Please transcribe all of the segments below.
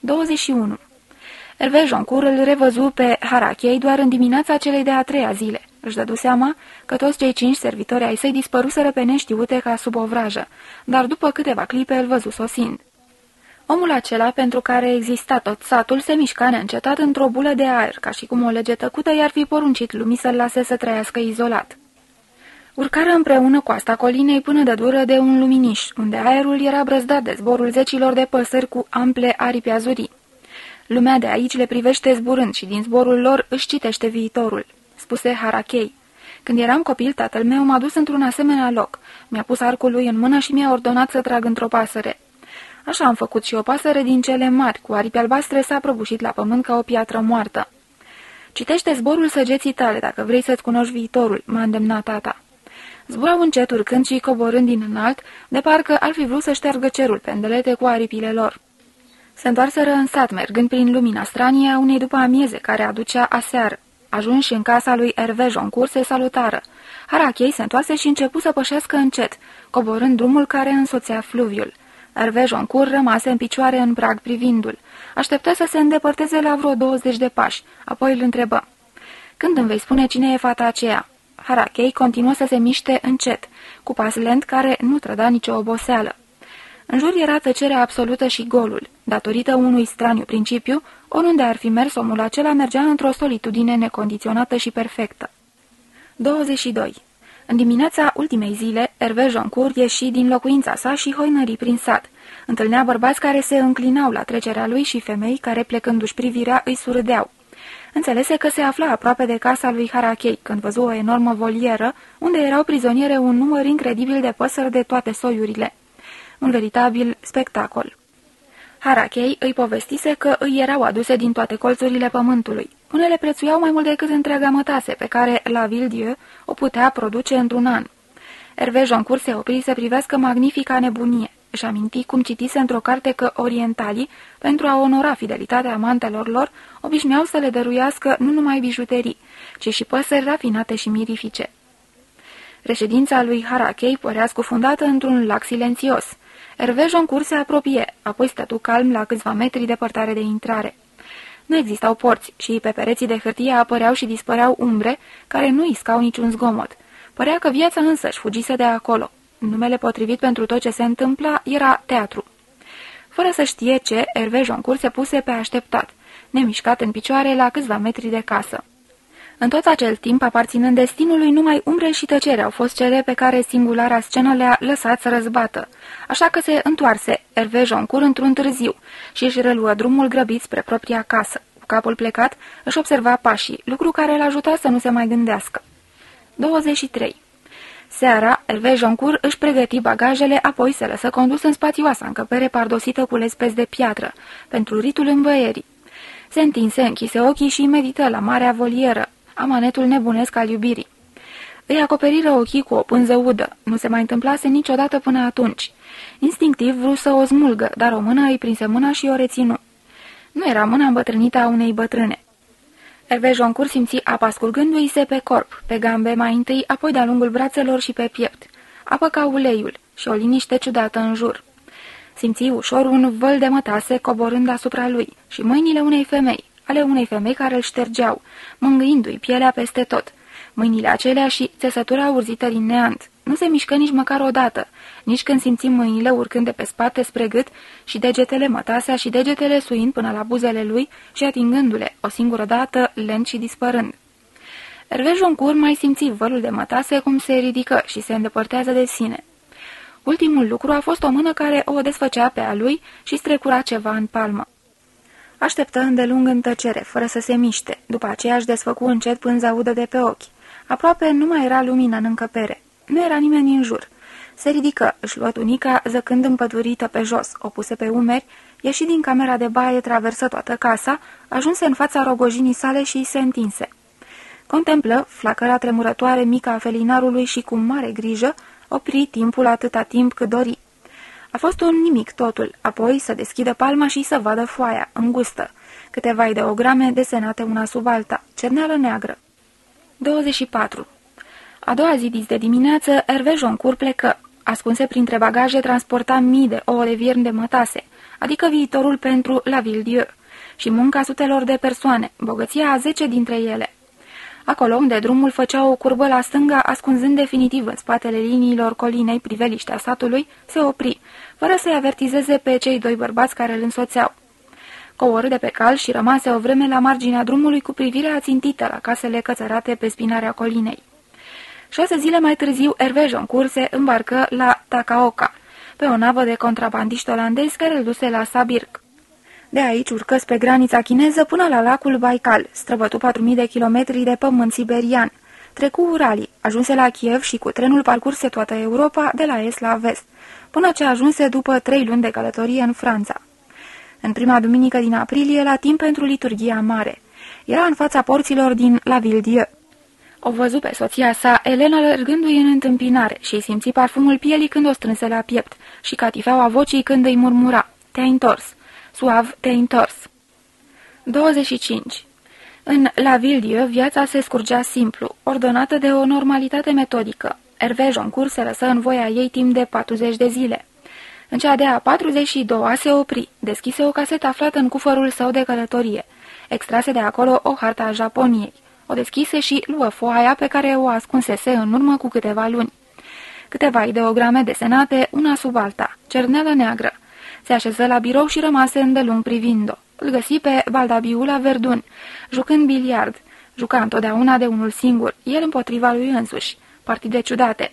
21. Hervé Joncourt îl revăzu pe Harachei doar în dimineața celei de-a treia zile. Își dădu seama că toți cei cinci servitori ai săi dispăruseră pe neștiute ca sub o vrajă, dar după câteva clipe îl văzu sosind. Omul acela, pentru care exista tot satul, se mișca neîncetat într-o bulă de aer, ca și cum o lege tăcută i-ar fi poruncit lumii să-l lase să trăiască izolat. Urcară împreună coasta colinei până de dură de un luminiș, unde aerul era brăzdat de zborul zecilor de păsări cu ample aripi azurii. Lumea de aici le privește zburând și din zborul lor își citește viitorul, spuse Harakei. Când eram copil, tatăl meu m-a dus într-un asemenea loc. Mi-a pus arcul lui în mână și mi-a ordonat să trag într-o pasăre. Așa am făcut și o pasăre din cele mari, cu aripi albastre s-a prăbușit la pământ ca o piatră moartă. Citește zborul săgeții tale dacă vrei să-ți cunoști viitorul, m-a îndemnat tata. Zburau încet urcând și coborând din înalt, de parcă ar fi vrut să șteargă cerul pendelete cu aripile lor. Se întoarseră în sat, mergând prin lumina stranie a unei după amieze care aducea aseară. Ajunși în casa lui Hervé Joncourt, se salutară. Harachei se întoarse și începu să pășească încet, coborând drumul care însoțea fluviul. Hervé Joncourt rămase în picioare în prag privindu-l. Așteptă să se îndepărteze la vreo 20 de pași, apoi îl întrebă. Când îmi vei spune cine e fata aceea?" Harakei continuă să se miște încet, cu pas lent care nu trăda nicio oboseală. În jur era tăcerea absolută și golul. Datorită unui straniu principiu, oriunde ar fi mers omul acela mergea într-o solitudine necondiționată și perfectă. 22. În dimineața ultimei zile, Hervé Joncourt ieși din locuința sa și hoinări prin sat. Întâlnea bărbați care se înclinau la trecerea lui și femei care, plecându-și privirea, îi surâdeau. Înțelese că se afla aproape de casa lui Harakei, când văzu o enormă volieră, unde erau prizoniere un număr incredibil de păsări de toate soiurile. Un veritabil spectacol. Harakei îi povestise că îi erau aduse din toate colțurile pământului. Unele prețuiau mai mult decât întreaga mătase, pe care la Vildieu o putea produce într-un an. Hervé Joncourt se opri să privească magnifica nebunie. Își aminti cum citise într-o carte că orientalii, pentru a onora fidelitatea amantelor lor, obișnuiau să le dăruiască nu numai bijuterii, ci și păsări rafinate și mirifice. Reședința lui Harakei părea scufundată într-un lac silențios. Hervé Joncourt se apropie, apoi stătu calm la câțiva metri departare de intrare. Nu existau porți și pe pereții de hârtie apăreau și dispăreau umbre care nu iscau niciun zgomot. Părea că viața însăși fugise de acolo. Numele potrivit pentru tot ce se întâmpla era teatru. Fără să știe ce, Hervé Joncourt se puse pe așteptat, nemișcat în picioare la câțiva metri de casă. În tot acel timp, aparținând destinului, numai umbre și tăcere au fost cele pe care singulara scenă le-a lăsat să răzbată. Așa că se întoarse Hervé Joncourt într-un târziu și își reluă drumul grăbit spre propria casă. Cu capul plecat, își observa pașii, lucru care îl ajuta să nu se mai gândească. 23. Seara, Hervé Joncourt își pregăti bagajele, apoi se lăsă condus în spațioasa încăpere pardosită cu lespezi de piatră, pentru ritul învăierii. Se întinse, închise ochii și medită la marea volieră, amanetul nebunesc al iubirii. Îi acoperiră ochii cu o pânză udă. Nu se mai întâmplase niciodată până atunci. Instinctiv vrut să o smulgă, dar o mână îi prinse mâna și o reținu. Nu era mâna îmbătrânită a unei bătrâne. Hervé Joncourt simți apa scurgându-i se pe corp, pe gambe mai întâi, apoi de-a lungul brațelor și pe piept. Apă ca uleiul și o liniște ciudată în jur. Simți ușor un văl de mătase coborând asupra lui și mâinile unei femei, ale unei femei care îl ștergeau, mângâindu-i pielea peste tot. Mâinile acelea și țesătura urzită din neant. Nu se mișcă nici măcar o dată, nici când simțim mâinile urcând de pe spate spre gât și degetele mătasea și degetele suind până la buzele lui și atingându-le, o singură dată, lent și dispărând. Hervé Joncourt mai simți vălul de mătase cum se ridică și se îndepărtează de sine. Ultimul lucru a fost o mână care o desfăcea pe a lui și strecura ceva în palmă. Așteptă îndelung în tăcere, fără să se miște. După aceea își desfăcu încet pânza udă de pe ochi. Aproape nu mai era lumină în încăpere. Nu era nimeni în jur. Se ridică, își luă tunica, zăcând împădurită pe jos, o puse pe umeri, ieși din camera de baie, traversă toată casa, ajunse în fața rogojinii sale și se întinse. Contemplă flacăra tremurătoare mică a felinarului și cu mare grijă opri timpul atâta timp cât dori. A fost un nimic totul, apoi să deschidă palma și să vadă foaia, îngustă, câteva ideograme desenate una sub alta, cerneală neagră. 24. A doua zi dis de dimineață, Hervé Joncourt plecă. Ascunse printre bagaje transporta mii de ouă de viern de mătase. adică viitorul pentru La Ville-Dieu, și munca sutelor de persoane, bogăția a zece dintre ele. Acolo unde drumul făcea o curbă la stânga, ascunzând definitiv în spatele liniilor colinei priveliștea satului, se opri, fără să-i avertizeze pe cei doi bărbați care îl însoțeau. Coborâ de pe cal și rămase o vreme la marginea drumului cu privirea țintită la casele cățărate pe spinarea colinei. Șase zile mai târziu, Hervé Joncourt se îmbarcă la Takaoka, pe o navă de contrabandiști olandezi care îl duse la Sabirk. De aici urcă spre granița chineză până la lacul Baikal, străbătu 4.000 de kilometri de pământ siberian. Trecu Uralii, ajunse la Kiev și cu trenul parcurse toată Europa de la est la vest, până ce ajunse după trei luni de călătorie în Franța. În prima duminică din aprilie, la timp pentru liturghia mare, era în fața porților din La Ville-Dieu. O văzu pe soția sa, Elena, lărgându-i în întâmpinare și îi simți parfumul pielii când o strânse la piept și catifeaua vocii când îi murmura, Te-ai întors, suav te-ai întors. 25. În La Ville-Dieu, viața se scurgea simplu, ordonată de o normalitate metodică. Hervé Joncourt se lăsă în voia ei timp de 40 de zile. În cea de-a 42-a se opri, deschise o casetă aflată în cufărul său de călătorie. Extrase de acolo o harta a Japoniei. O deschise și luă foaia pe care o ascunsese în urmă cu câteva luni. Câteva ideograme desenate, una sub alta, cerneală neagră. Se așeză la birou și rămase îndelung privind-o. Îl găsi pe Baldabiu la Verdun, jucând biliard. Juca întotdeauna de unul singur, el împotriva lui însuși. Partide ciudate.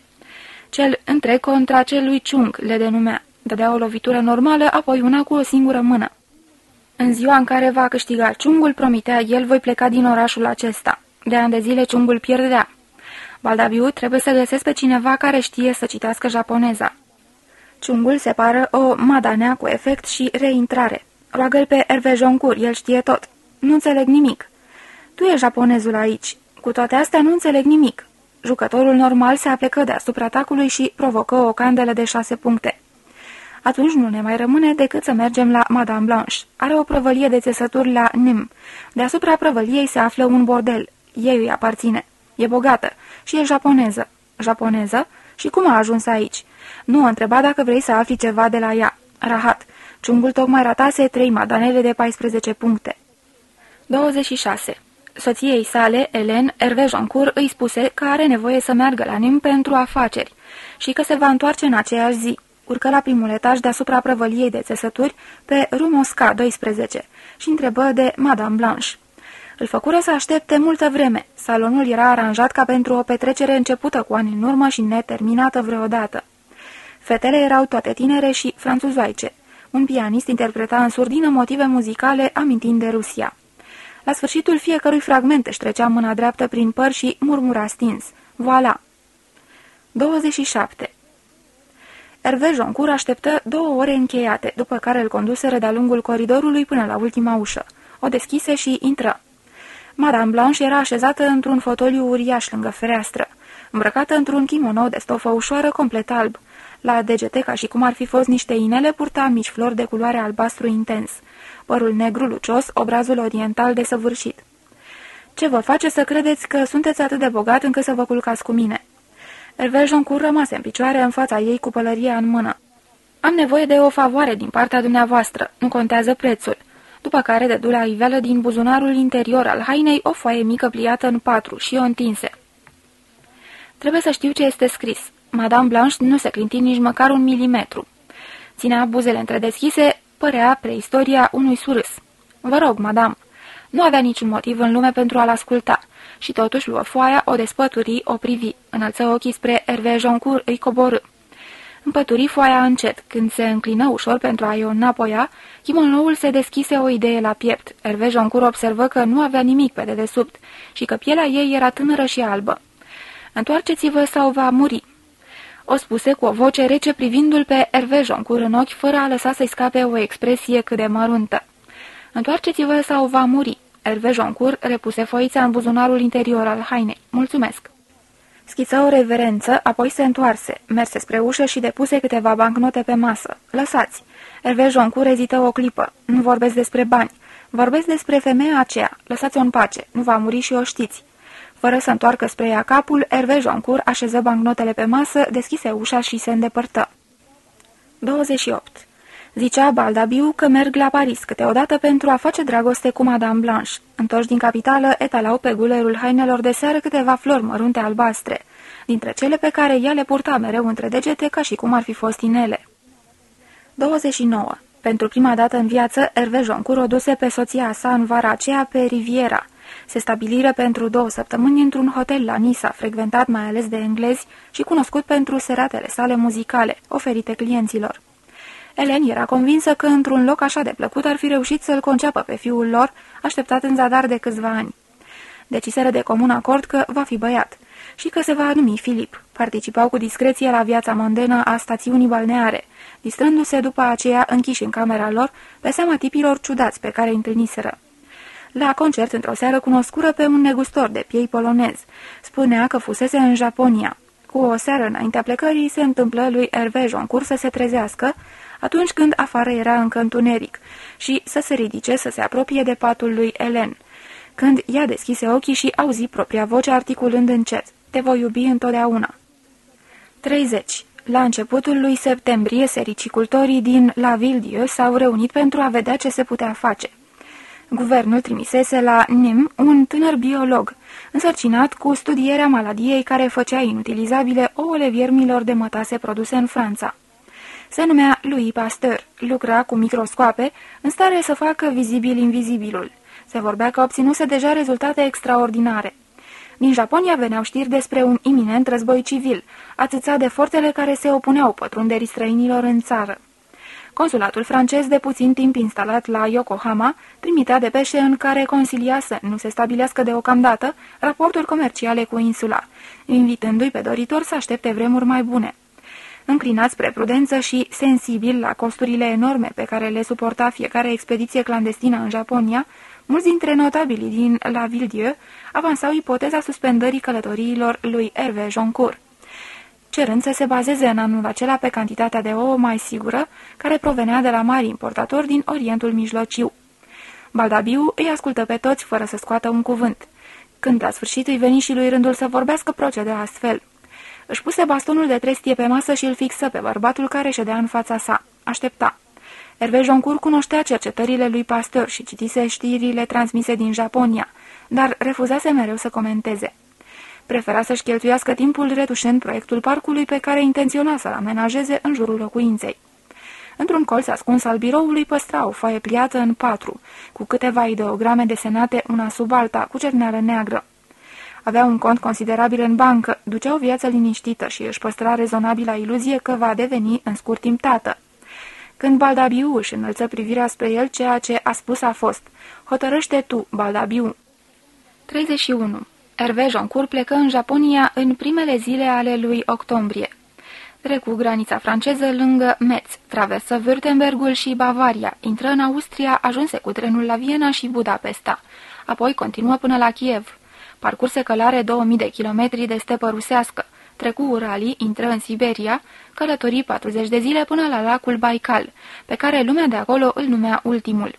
Cel între contra celui Chung le denumea. Dădea o lovitură normală, apoi una cu o singură mână. În ziua în care va câștiga ciungul, promitea el, voi pleca din orașul acesta. De ani de zile ciungul pierdea. Baldabiu trebuie să găsesc pe cineva care știe să citească japoneza. Ciungul separă o madanea cu efect și reintrare. Roagă-l pe Hervé Joncourt, el știe tot. Nu înțeleg nimic. Tu e japonezul aici. Cu toate astea nu înțeleg nimic. Jucătorul normal se aplecă deasupra atacului și provocă o candelă de șase puncte. Atunci nu ne mai rămâne decât să mergem la Madame Blanche. Are o prăvălie de țesături la Nim. Deasupra prăvăliei se află un bordel. Ei îi aparține. E bogată și e japoneză. Japoneză? Și cum a ajuns aici? Nu o întreba dacă vrei să afli ceva de la ea. Rahat. Ciungul tocmai ratase trei madanele de 14 puncte. 26. Soției sale, Hélène, Hervé Joncourt îi spuse că are nevoie să meargă la Nim pentru afaceri și că se va întoarce în aceeași zi. Urcă la primul etaj deasupra prăvăliei de țesături pe Rumosca 12 și întrebă de Madame Blanche. Îl făcură să aștepte multă vreme. Salonul era aranjat ca pentru o petrecere începută cu ani în urmă și neterminată vreodată. Fetele erau toate tinere și franțuzoaice. Un pianist interpreta în surdină motive muzicale amintind de Rusia. La sfârșitul fiecărui fragment își trecea mâna dreaptă prin păr și murmura stins. Voilà! 27. Hervé Joncourt așteptă două ore încheiate, după care îl conduseră de-a lungul coridorului până la ultima ușă. O deschise și intră. Madame Blanche era așezată într-un fotoliu uriaș lângă fereastră, îmbrăcată într-un kimono de stofă ușoară complet alb. La degete, ca și cum ar fi fost niște inele, purta mici flori de culoare albastru intens. Părul negru lucios, obrazul oriental desăvârșit. Ce vă face să credeți că sunteți atât de bogat încât să vă culcați cu mine?" Hervé Joncourt rămase în picioare în fața ei cu pălăria în mână. Am nevoie de o favoare din partea dumneavoastră, nu contează prețul." După care dădu la iveală din buzunarul interior al hainei o foaie mică pliată în patru și o întinse. Trebuie să știu ce este scris. Madame Blanche nu se clinti nici măcar un milimetru. Ținea buzele întredeschise, părea preistoria unui surâs. Vă rog, madame. Nu avea niciun motiv în lume pentru a-l asculta și totuși luă foaia, o despături, o privi, înălță ochii spre Hervé Joncourt, îi coborâ. Împături foaia încet. Când se înclină ușor pentru a-i o înapoia, chimonoul se deschise o idee la piept. Hervé Joncourt observă că nu avea nimic pe dedesubt și că pielea ei era tânără și albă. Întoarceți-vă sau va muri." O spuse cu o voce rece privindu-l pe Hervé Joncourt în ochi, fără a lăsa să-i scape o expresie cât de măruntă. Întoarceți-vă sau va muri." Hervé Joncourt repuse foița în buzunarul interior al hainei. Mulțumesc." Schiță o reverență, apoi se întoarse, merse spre ușă și depuse câteva bancnote pe masă. Lăsați! Hervé Joncourt ezită o clipă. Nu vorbesc despre bani. Vorbesc despre femeia aceea. Lăsați-o în pace. Nu va muri și o știți. Fără să întoarcă spre ea capul, Hervé Joncourt așeză bancnotele pe masă, deschise ușa și se îndepărtă. 28. Zicea Baldabiu că merg la Paris câteodată pentru a face dragoste cu Madame Blanche. Întorși din capitală, etalau pe gulerul hainelor de seară câteva flori mărunte albastre, dintre cele pe care ea le purta mereu între degete ca și cum ar fi fost inele. 29. Pentru prima dată în viață, Hervé Joncourt o duse pe soția sa în vara aceea pe Riviera. Se stabilire pentru două săptămâni într-un hotel la Nisa, frecventat mai ales de englezi și cunoscut pentru seratele sale muzicale, oferite clienților. Ellen era convinsă că într-un loc așa de plăcut ar fi reușit să-l conceapă pe fiul lor, așteptat în zadar de câțiva ani. Deciseră de comun acord că va fi băiat și că se va numi Filip. Participau cu discreție la viața mondenă a stațiunii balneare, distrându-se după aceea închiși în camera lor pe seama tipilor ciudați pe care îi întâlniseră. La concert, într-o seară, cunoscură pe un negustor de piei polonez. Spunea că fusese în Japonia. Cu o seară înaintea plecării se întâmplă lui Hervé Joncourt să se trezească, atunci când afară era încă întuneric, și să se ridice să se apropie de patul lui Elen. Când ea deschise ochii și auzi propria voce articulând încet, Te voi iubi întotdeauna. 30. La începutul lui septembrie, sericicultorii din La Ville s-au reunit pentru a vedea ce se putea face. Guvernul trimisese la NIM un tânăr biolog, însărcinat cu studierea maladiei care făcea inutilizabile ouăle viermilor de mătase produse în Franța. Se numea Louis Pasteur, lucra cu microscoape, în stare să facă vizibil invizibilul. Se vorbea că obținuse deja rezultate extraordinare. Din Japonia veneau știri despre un iminent război civil, atâțat de forțele care se opuneau pătrunderii străinilor în țară. Consulatul francez, de puțin timp instalat la Yokohama, trimitea de peșe în care consilia să nu se stabilească deocamdată raporturi comerciale cu insula, invitându-i pe doritor să aștepte vremuri mai bune. Înclinat spre prudență și sensibil la costurile enorme pe care le suporta fiecare expediție clandestină în Japonia, mulți dintre notabilii din La Ville-Dieu avansau ipoteza suspendării călătoriilor lui Hervé Joncourt cerând să se bazeze în anul acela pe cantitatea de ouă mai sigură, care provenea de la mari importatori din Orientul Mijlociu. Baldabiu îi ascultă pe toți fără să scoată un cuvânt. Când la sfârșit îi veni și lui rândul să vorbească, procede astfel. Își puse bastonul de trestie pe masă și îl fixă pe bărbatul care ședea în fața sa. Aștepta. Hervé Joncourt cunoștea cercetările lui Pasteur și citise știrile transmise din Japonia, dar refuzase mereu să comenteze. Prefera să-și cheltuiască timpul retușând proiectul parcului pe care intenționa să-l amenajeze în jurul locuinței. Într-un colț ascuns al biroului păstra o foaie pliată în patru, cu câteva ideograme desenate una sub alta, cu cerneală neagră. Avea un cont considerabil în bancă, ducea o viață liniștită și își păstra rezonabila iluzie că va deveni în scurt timp tată. Când Baldabiu își înălță privirea spre el, ceea ce a spus a fost, Hotărăște tu, Baldabiu. 31. Hervé Joncourt plecă în Japonia în primele zile ale lui octombrie. Trecu granița franceză lângă Metz, traversă Württembergul și Bavaria, intră în Austria, ajunse cu trenul la Viena și Budapesta. Apoi continuă până la Kiev. Parcurse călare 2000 de kilometri de stepă rusească. Trecu Uralii, intră în Siberia, călătorii 40 de zile până la lacul Baikal, pe care lumea de acolo îl numea ultimul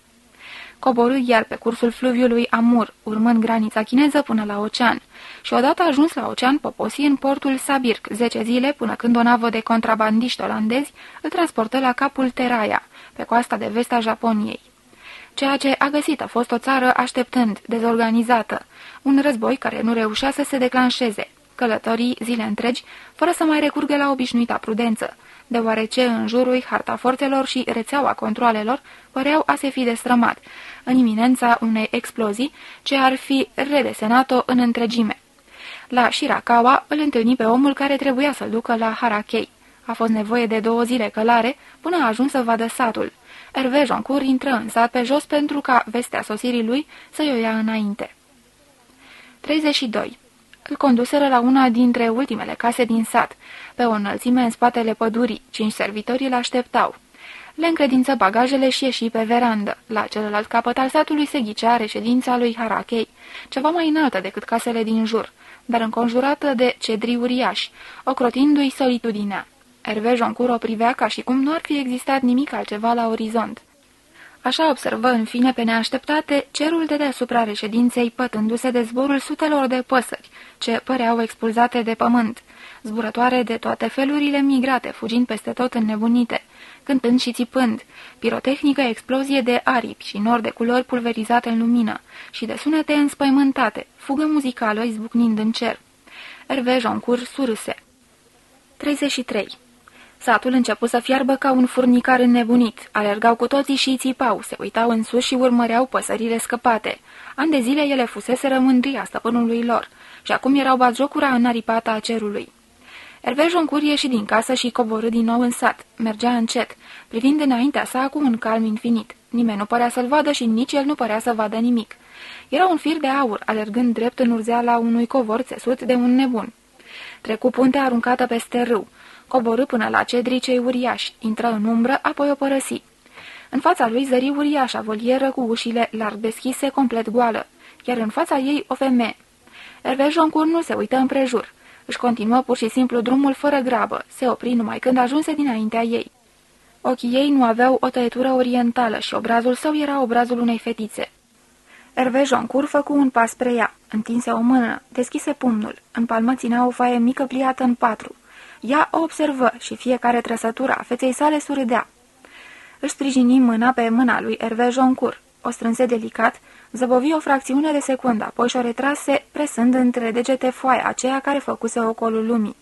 coborâ iar pe cursul fluviului Amur, urmând granița chineză până la ocean, și odată ajuns la ocean poposi în portul Sabirk, zece zile până când o navă de contrabandiști olandezi îl transportă la capul Teraia, pe coasta de vest a Japoniei. Ceea ce a găsit a fost o țară așteptând, dezorganizată, un război care nu reușea să se declanșeze, călătorii zile întregi, fără să mai recurgă la obișnuita prudență, deoarece în jurul harta forțelor și rețeaua controalelor păreau a se fi destrămat, în iminența unei explozii ce ar fi redesenat-o în întregime. La Shirakawa îl întâlni pe omul care trebuia să-l ducă la Harakei. A fost nevoie de două zile călare până a ajuns să vadă satul. Hervé Joncourt intră în sat pe jos pentru ca vestea sosirii lui să-i o ia înainte. 32. Îl conduseră la una dintre ultimele case din sat, pe o înălțime în spatele pădurii. Cinci servitori îl așteptau. Le încredință bagajele și ieși pe verandă. La celălalt capăt al satului se ghicea reședința lui Harakei, ceva mai înaltă decât casele din jur, dar înconjurată de cedri uriași, ocrotindu-i solitudinea. Hervé Joncourt o privea ca și cum nu ar fi existat nimic altceva la orizont. Așa observă în fine pe neașteptate cerul de deasupra reședinței pătându-se de zborul sutelor de păsări, ce păreau expulzate de pământ, zburătoare de toate felurile migrate, fugind peste tot înnebunite, cântând și țipând, pirotehnică explozie de aripi și nor de culori pulverizate în lumină și de sunete înspăimântate, fugă muzicală izbucnind în cer. Hervé Joncourt surâse. 33. Satul început să fiarbă ca un furnicar înnebunit. Alergau cu toții și țipau, se uitau în sus și urmăreau păsările scăpate. An de zile ele fusese mândria stăpânului lor și acum erau batjocura înaripată a cerului. Hervé Joncur ieși din casă și coborâ din nou în sat. Mergea încet, privind înaintea sa cu un calm infinit. Nimeni nu părea să-l vadă și nici el nu părea să vadă nimic. Era un fir de aur, alergând drept în urzeala unui covor țesut de un nebun. Trecu puntea aruncată peste râu, coborâ până la cedrii cei uriași, intră în umbră, apoi o părăsi. În fața lui zări uriașa volieră cu ușile larg deschise, complet goală, iar în fața ei o femeie. Hervé Joncur nu se uită împrejur. Își continuă pur și simplu drumul fără grabă, se opri numai când ajunse dinaintea ei. Ochii ei nu aveau o tăietură orientală și obrazul său era obrazul unei fetițe. Hervé Joncur făcu un pas spre ea, întinse o mână, deschise pumnul, în palmă ținea o foaie mică pliată în patru. Ea o observă și fiecare trăsătură a feței sale surâdea. Își sprijini mâna pe mâna lui Hervé Joncur, o strânse delicat, zăbovi o fracțiune de secundă, apoi și-o retrase, presând între degete foaia aceea care făcuse ocolul lumii.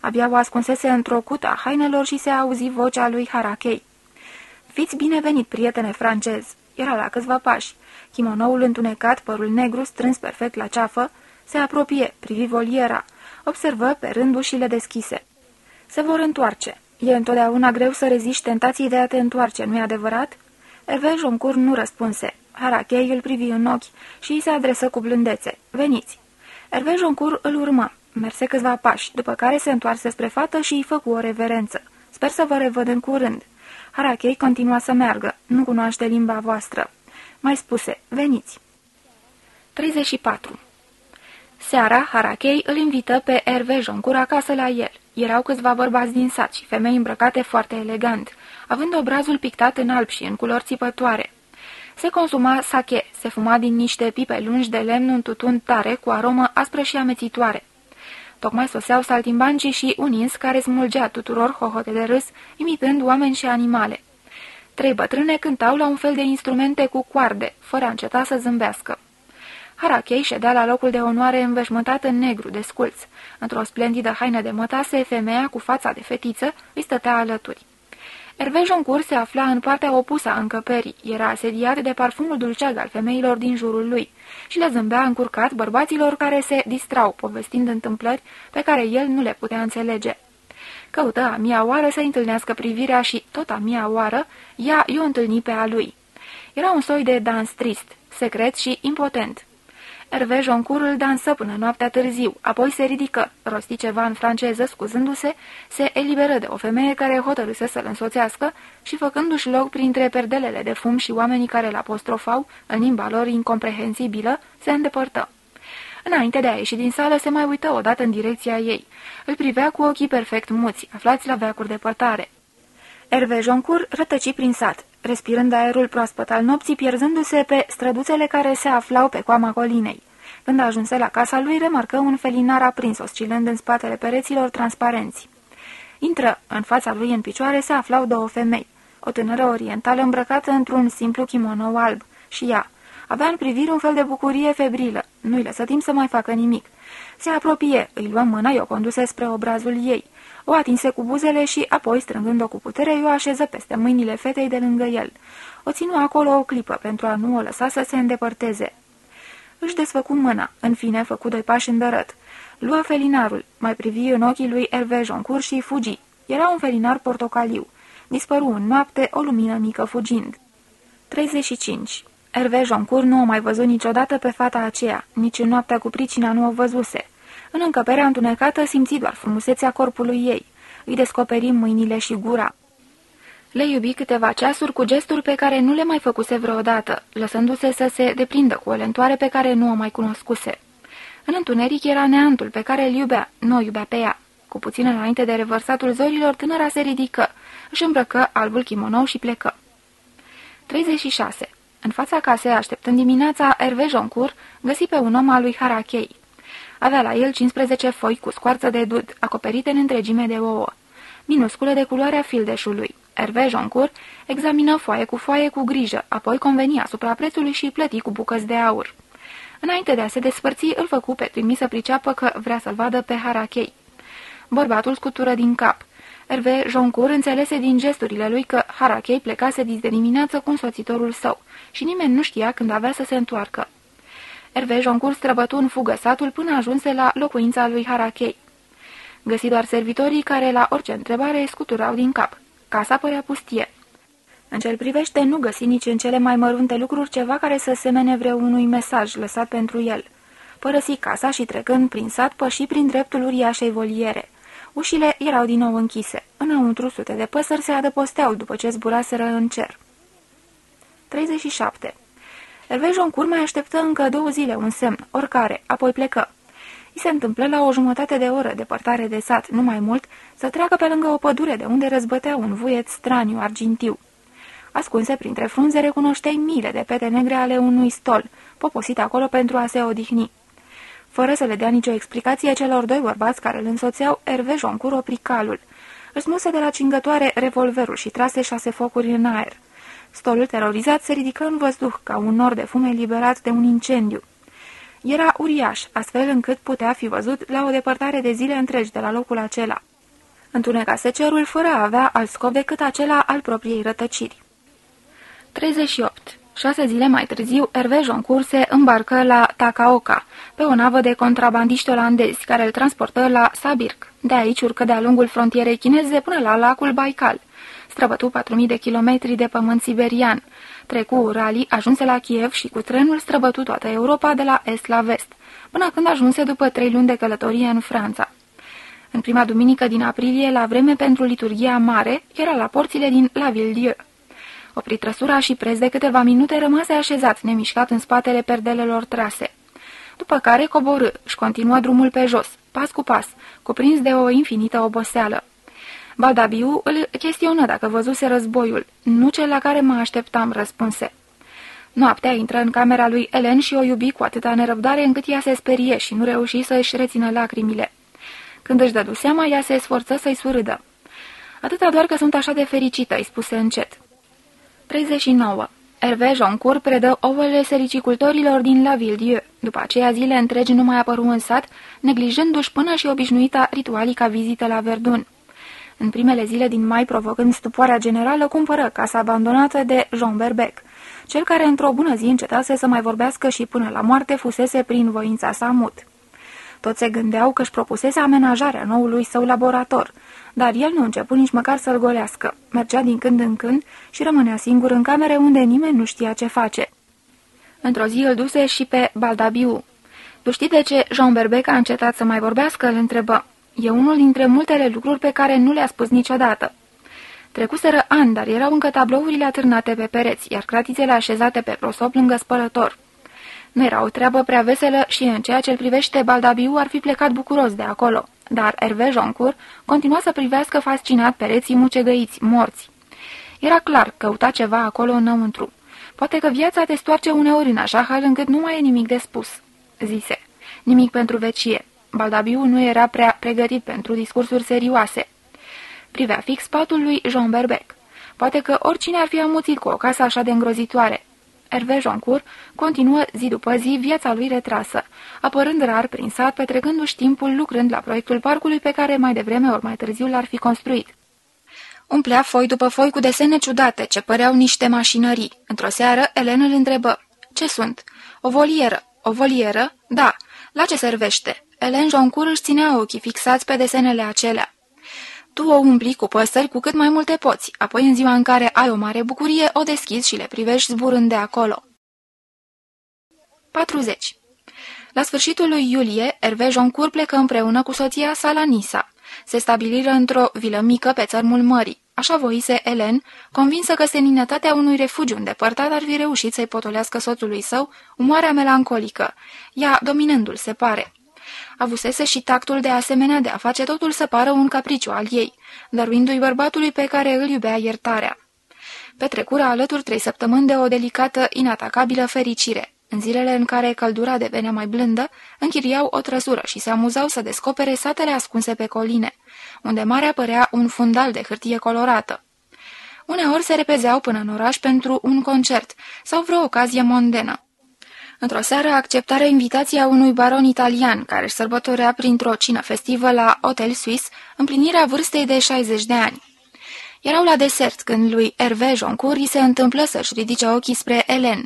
Abia o ascunsese într-o cută a hainelor și se auzi vocea lui Harakei. Fiți binevenit, prietene francez!" Era la câțiva pași. Chimonoul întunecat, părul negru, strâns perfect la ceafă, se apropie, privi voliera, observă pe rând ușile deschise. Se vor întoarce. E întotdeauna greu să reziști tentației de a te întoarce, nu-i adevărat?" Hervé Joncur nu răspunse. Harachei îl privi în ochi și îi se adresă cu blândețe. Veniți! Hervé Joncur îl urmă. Merse câțiva pași, după care se întoarse spre fată și îi făcu o reverență. Sper să vă revăd în curând. Harachei continua să meargă. Nu cunoaște limba voastră. Mai spuse, veniți. 34. Seara, Harachei îl invită pe Hervé Joncur acasă la el. Erau câțiva bărbați din sat și femei îmbrăcate foarte elegant, având obrazul pictat în alb și în culori țipătoare. Se consuma sake, se fuma din niște pipe lungi de lemn un tutun tare cu aromă aspră și amețitoare. Tocmai soseau saltimbancii și un ins care smulgea tuturor hohote de râs, imitând oameni și animale. Trei bătrâne cântau la un fel de instrumente cu coarde, fără a înceta să zâmbească. Harachei ședea la locul de onoare înveșmântat în negru, de sculț. Într-o splendidă haină de mătase, femeia cu fața de fetiță îi stătea alături. Hervé Joncourt se afla în partea opusă a încăperii. Era asediat de parfumul dulceag al femeilor din jurul lui și le zâmbea încurcat bărbaților care se distrau, povestind întâmplări pe care el nu le putea înțelege. Căută a mia oară să întâlnească privirea și, tot a mia oară, ea i-o întâlni pe a lui. Era un soi de dans trist, secret și impotent. Hervé Joncourt îl dansă până noaptea târziu, apoi se ridică, rosti ceva în franceză, scuzându-se, se eliberă de o femeie care hotărâse să-l însoțească și făcându-și loc printre perdelele de fum și oamenii care l-apostrofau, în limba lor incomprehensibilă, se îndepărtă. Înainte de a ieși din sală, se mai uită odată în direcția ei. Îl privea cu ochii perfect muți, aflați la veacuri depărtare. Hervé Joncourt rătăci prin sat respirând aerul proaspăt al nopții, pierzându-se pe străduțele care se aflau pe coama colinei. Când ajunse la casa lui, remarcă un felinar aprins, oscilând în spatele pereților transparenți. Intră, în fața lui în picioare se aflau două femei, o tânără orientală îmbrăcată într-un simplu kimono alb și ea. Avea în privire un fel de bucurie febrilă, nu-i lăsă timp să mai facă nimic. Se apropie, îi luă mâna, i-o conduse spre obrazul ei. O atinse cu buzele și, apoi, strângând-o cu putere, o așeză peste mâinile fetei de lângă el. O ținu acolo o clipă pentru a nu o lăsa să se îndepărteze. Își desfăcu mâna, în fine făcu doi pași îndărăt. Luă felinarul, mai privi în ochii lui Hervé Joncur și fugi. Era un felinar portocaliu. Dispăru în noapte o lumină mică fugind. 35. Hervé Joncur nu o mai văzut niciodată pe fata aceea, nici în noaptea cu pricina nu o văzuse. În încăperea întunecată simți doar frumusețea corpului ei. Îi descoperi mâinile și gura. Le iubi câteva ceasuri cu gesturi pe care nu le mai făcuse vreodată, lăsându-se să se deprindă cu o lentoare pe care nu o mai cunoscuse. În întuneric era neantul pe care îl iubea, nu o iubea pe ea. Cu puțin înainte de revărsatul zorilor, tânăra se ridică, își îmbrăcă albul kimonou și plecă. 36. În fața casei, așteptând dimineața, Hervé Joncourt găsi pe un om al lui Harakei. Avea la el 15 foi cu scoarță de dud, acoperite în întregime de ouă, minuscule de culoarea fildeșului. Hervé Joncourt examină foaie cu foaie cu grijă, apoi conveni asupra prețului și plăti cu bucăți de aur. Înainte de a se despărți, îl făcu pe trimis să priceapă că vrea să-l vadă pe Harachei. Bărbatul scutură din cap. Hervé Joncourt înțelese din gesturile lui că Harachei plecase dis de dimineață cu însoțitorul său și nimeni nu știa când avea să se întoarcă. Hervé Joncourt străbătu în fugă satul până ajunse la locuința lui Harachei. Găsi doar servitorii care la orice întrebare scuturau din cap. Casa părea pustie. În cel privește, nu găsi nici în cele mai mărunte lucruri ceva care să semene vreunui mesaj lăsat pentru el. Părăsi casa și trecând prin sat, păși prin dreptul uriașei voliere. Ușile erau din nou închise. Înăuntru sute de păsări se adăposteau după ce zburaseră în cer. 37. Hervé Joncur mai așteptă încă două zile un semn, oricare, apoi plecă. I se întâmplă la o jumătate de oră departare de sat, nu mai mult, să treacă pe lângă o pădure de unde răzbătea un vuiet straniu argintiu. Ascunse printre frunze recunoșteai mile de pete negre ale unui stol, poposit acolo pentru a se odihni. Fără să le dea nicio explicație celor doi bărbați care îl însoțeau, Hervé Joncur opri calul. Își smuse de la cingătoare revolverul și trase șase focuri în aer. Stolul terorizat se ridică în văzduh ca un nor de fume liberat de un incendiu. Era uriaș, astfel încât putea fi văzut la o depărtare de zile întregi de la locul acela. Întunecase cerul fără a avea alt scop decât acela al propriei rătăciri. 38. Șase zile mai târziu, Hervé Joncourt se îmbarcă la Takaoka, pe o navă de contrabandiști olandezi, care îl transportă la Sabirk. De aici urcă de-a lungul frontierei chineze până la lacul Baikal. Străbătu 4.000 de kilometri de pământ siberian. Trecu Uralii, ajunse la Kiev și cu trenul străbătu toată Europa de la est la vest, până când ajunse după trei luni de călătorie în Franța. În prima duminică din aprilie, la vreme pentru liturghia mare, era la porțile din La Ville-Dieu. Opri trăsura și preț de câteva minute rămase așezat, nemișcat în spatele perdelelor trase. După care coborâ, și continuă drumul pe jos, pas cu pas, cuprins de o infinită oboseală. Baldabiu îl chestionă dacă văzuse războiul. Nu cel la care mă așteptam, răspunse. Noaptea intră în camera lui Ellen și o iubi cu atâta nerăbdare încât ea se sperie și nu reuși să își rețină lacrimile. Când își dădu seama, ea se esforță să-i surâdă. Atâta doar că sunt așa de fericită, îi spuse încet. 39. Hervé Joncourt predă ouăle sericicultorilor din La Ville-Dieu. După aceea zile întregi nu mai apăru în sat, neglijându-și până și obișnuita ritualica vizită la Verdun. În primele zile din mai, provocând stupoarea generală, cumpără casa abandonată de Jean Berbec, cel care într-o bună zi încetase să mai vorbească și până la moarte fusese prin voința sa mut. Toți se gândeau că își propusese amenajarea noului său laborator, dar el nu începu nici măcar să-l golească. Mergea din când în când și rămânea singur în camere unde nimeni nu știa ce face. Într-o zi îl duse și pe Baldabiu. Tu știi de ce Jean Berbec a încetat să mai vorbească?" îl întrebă. E unul dintre multele lucruri pe care nu le-a spus niciodată. Trecuseră ani, dar erau încă tablourile atârnate pe pereți, iar cratițele așezate pe prosop lângă spălător. Nu era o treabă prea veselă și în ceea ce îl privește Baldabiu ar fi plecat bucuros de acolo, dar Hervé Joncourt continua să privească fascinat pereții mucegăiți, morți. Era clar, căuta ceva acolo înăuntru. Poate că viața te stoarce uneori în așa hal încât nu mai e nimic de spus, zise. Nimic pentru vecie. Baldabiu nu era prea pregătit pentru discursuri serioase. Privea fix patul lui Jean Berbec. Poate că oricine ar fi amuțit cu o casă așa de îngrozitoare. Hervé Joncourt continuă zi după zi viața lui retrasă, apărând rar prin sat, petrecându-și timpul lucrând la proiectul parcului pe care mai devreme ori mai târziu l-ar fi construit. Umplea foi după foi cu desene ciudate, ce păreau niște mașinării. Într-o seară, Elen îl întrebă. Ce sunt? O volieră. O volieră? Da. La ce servește? Elen Joncourt își ținea ochii fixați pe desenele acelea. Tu o umpli cu păsări cu cât mai multe poți, apoi în ziua în care ai o mare bucurie, o deschizi și le privești zburând de acolo. 40. La sfârșitul lui iulie, Hervé Joncourt plecă împreună cu soția sa la Nisa. Se stabiliră într-o vilă mică pe țărmul mării. Așa voise Elen, convinsă că seninătatea unui refugiu îndepărtat ar fi reușit să-i potolească soțului său umoarea melancolică, ea dominându-l, se pare. Avusese și tactul de asemenea de a face totul să pară un capriciu al ei, dăruindu-i bărbatului pe care îl iubea iertarea. Petrecura alături trei săptămâni de o delicată, inatacabilă fericire. În zilele în care căldura devenea mai blândă, închiriau o trăsură și se amuzau să descopere satele ascunse pe coline, unde marea părea un fundal de hârtie colorată. Uneori se repezeau până în oraș pentru un concert sau vreo ocazie mondenă. Într-o seară acceptară invitația unui baron italian care își sărbătorea printr-o cină festivă la Hotel Suisse împlinirea vârstei de 60 de ani. Erau la desert când lui Hervé Joncourt se întâmplă să-și ridice ochii spre Hélène.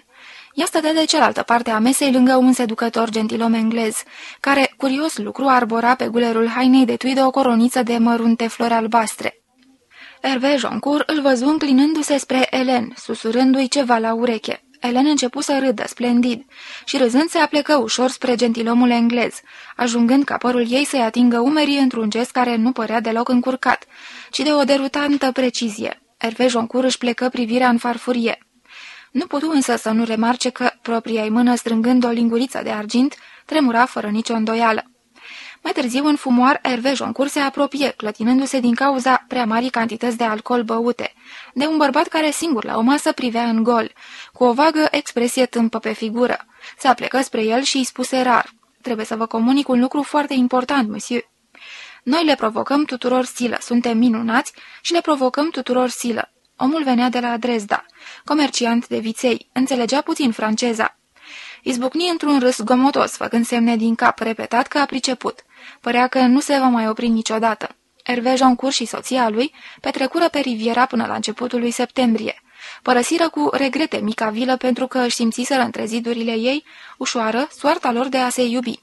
Ea stătea de cealaltă parte a mesei lângă un seducător gentilom englez, care, curios lucru, arbora pe gulerul hainei de tui de o coroniță de mărunte flori albastre. Hervé Joncourt îl văzu înclinându-se spre Hélène, susurându-i ceva la ureche. Ellen începu să râdă, splendid, și râzând se aplecă ușor spre gentilomul englez, ajungând ca părul ei să-i atingă umerii într-un gest care nu părea deloc încurcat, ci de o derutantă precizie. Hervé Joncourt își plecă privirea în farfurie. Nu putu însă să nu remarce că propria-i mână, strângând o linguriță de argint, tremura fără nicio îndoială. Mai târziu, în fumoar, Hervé Joncourt se apropie, clătinându-se din cauza prea mari cantități de alcool băute, de un bărbat care singur la o masă privea în gol, cu o vagă expresie tâmpă pe figură. Se aplecă spre el și îi spuse rar, Trebuie să vă comunic un lucru foarte important, monsieur." Noi le provocăm tuturor silă, suntem minunați și le provocăm tuturor silă. Omul venea de la Dresda, comerciant de viței, înțelegea puțin franceza. Izbucni într-un râs gomotos, făcând semne din cap, repetat că a priceput. Părea că nu se va mai opri niciodată. Hervé Joncourt și soția lui petrecură pe riviera până la începutul lui septembrie. Părăsiră cu regrete mica vilă pentru că își simțiseră între zidurile ei, ușoară, soarta lor de a se iubi.